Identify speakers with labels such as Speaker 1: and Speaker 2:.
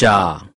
Speaker 1: 下。